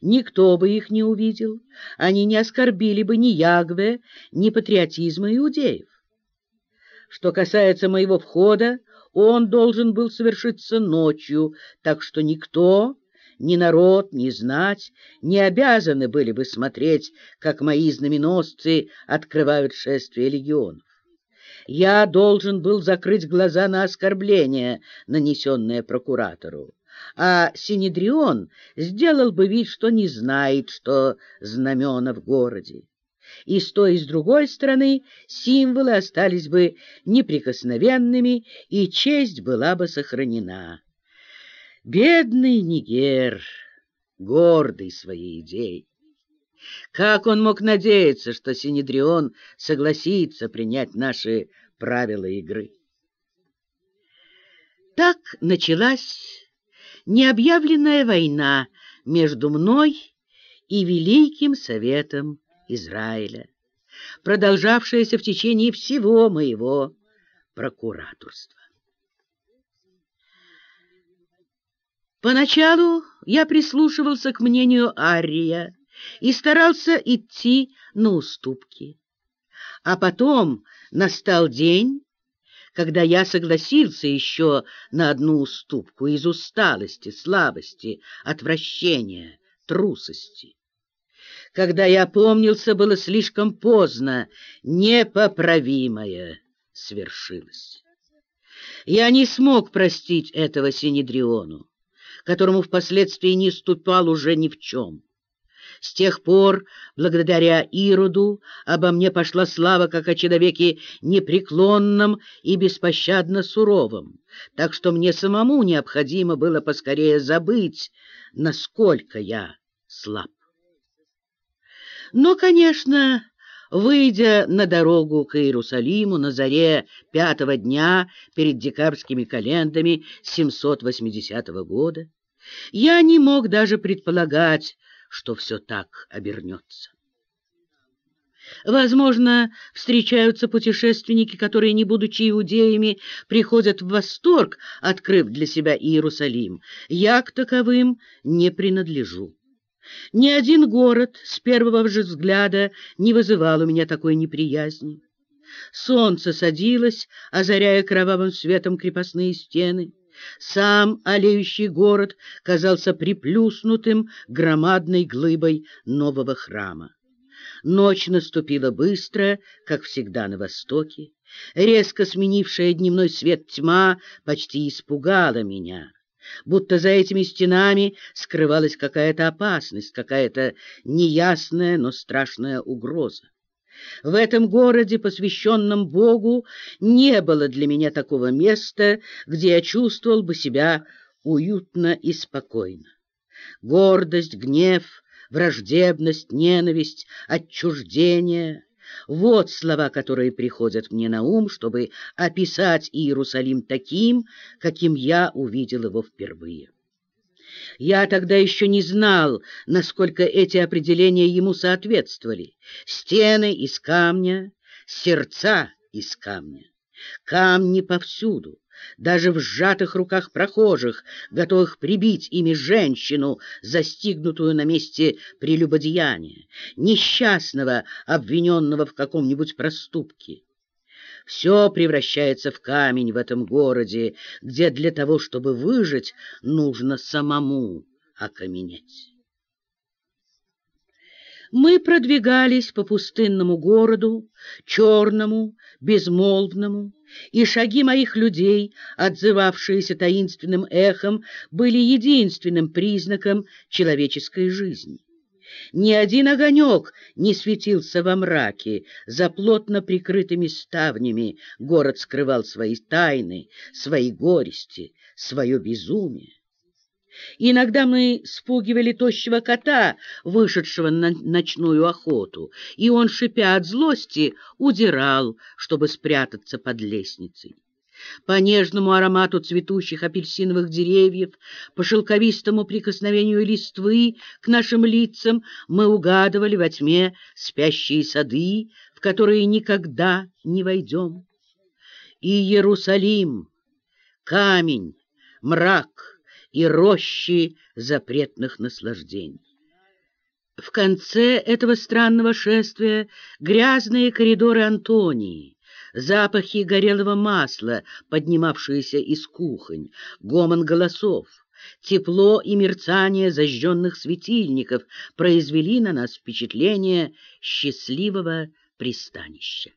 Никто бы их не увидел, они не оскорбили бы ни Ягве, ни патриотизма иудеев. Что касается моего входа, он должен был совершиться ночью, так что никто, ни народ, ни знать, не обязаны были бы смотреть, как мои знаменосцы открывают шествие легионов. Я должен был закрыть глаза на оскорбление, нанесенное прокуратору а Синедрион сделал бы вид, что не знает, что знамена в городе. И с той, и с другой стороны символы остались бы неприкосновенными, и честь была бы сохранена. Бедный Нигер, гордый своей идеей. Как он мог надеяться, что Синедрион согласится принять наши правила игры? Так началась необъявленная война между мной и Великим Советом Израиля, продолжавшаяся в течение всего моего прокураторства. Поначалу я прислушивался к мнению Ария и старался идти на уступки. А потом настал день, когда я согласился еще на одну уступку из усталости, слабости, отвращения, трусости. Когда я помнился, было слишком поздно, непоправимое свершилось. Я не смог простить этого Синедриону, которому впоследствии не ступал уже ни в чем. С тех пор, благодаря Ироду, обо мне пошла слава как о человеке непреклонном и беспощадно суровом, так что мне самому необходимо было поскорее забыть, насколько я слаб. Но, конечно, выйдя на дорогу к Иерусалиму на заре пятого дня перед декабрьскими календами 780 года, я не мог даже предполагать, что все так обернется. Возможно, встречаются путешественники, которые, не будучи иудеями, приходят в восторг, открыв для себя Иерусалим. Я к таковым не принадлежу. Ни один город с первого же взгляда не вызывал у меня такой неприязни. Солнце садилось, озаряя кровавым светом крепостные стены. Сам олеющий город казался приплюснутым громадной глыбой нового храма. Ночь наступила быстро, как всегда на востоке. Резко сменившая дневной свет тьма почти испугала меня, будто за этими стенами скрывалась какая-то опасность, какая-то неясная, но страшная угроза. В этом городе, посвященном Богу, не было для меня такого места, где я чувствовал бы себя уютно и спокойно. Гордость, гнев, враждебность, ненависть, отчуждение — вот слова, которые приходят мне на ум, чтобы описать Иерусалим таким, каким я увидел его впервые. Я тогда еще не знал, насколько эти определения ему соответствовали. Стены из камня, сердца из камня. Камни повсюду, даже в сжатых руках прохожих, готовых прибить ими женщину, застигнутую на месте прелюбодеяния, несчастного, обвиненного в каком-нибудь проступке. Все превращается в камень в этом городе, где для того, чтобы выжить, нужно самому окаменеть. Мы продвигались по пустынному городу, черному, безмолвному, и шаги моих людей, отзывавшиеся таинственным эхом, были единственным признаком человеческой жизни. Ни один огонек не светился во мраке, за плотно прикрытыми ставнями город скрывал свои тайны, свои горести, свое безумие. Иногда мы спугивали тощего кота, вышедшего на ночную охоту, и он, шипя от злости, удирал, чтобы спрятаться под лестницей. По нежному аромату цветущих апельсиновых деревьев, по шелковистому прикосновению листвы к нашим лицам мы угадывали во тьме спящие сады, в которые никогда не войдем. И Иерусалим, камень, мрак — и рощи запретных наслаждений. В конце этого странного шествия грязные коридоры Антонии, запахи горелого масла, поднимавшиеся из кухонь, гомон голосов, тепло и мерцание зажженных светильников произвели на нас впечатление счастливого пристанища.